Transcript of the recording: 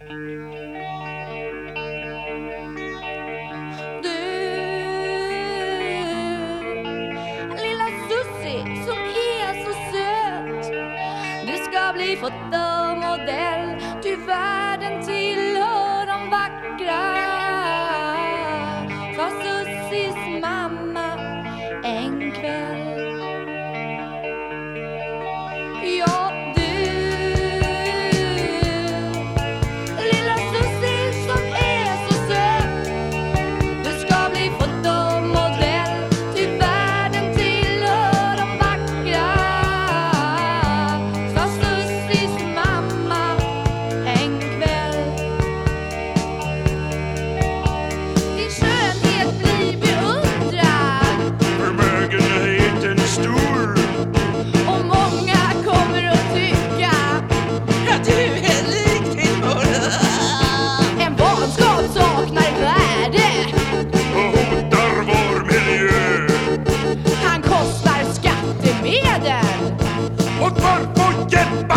Du Lilla Sussi som er så søt. Du skal bli fotomodell, du verden til get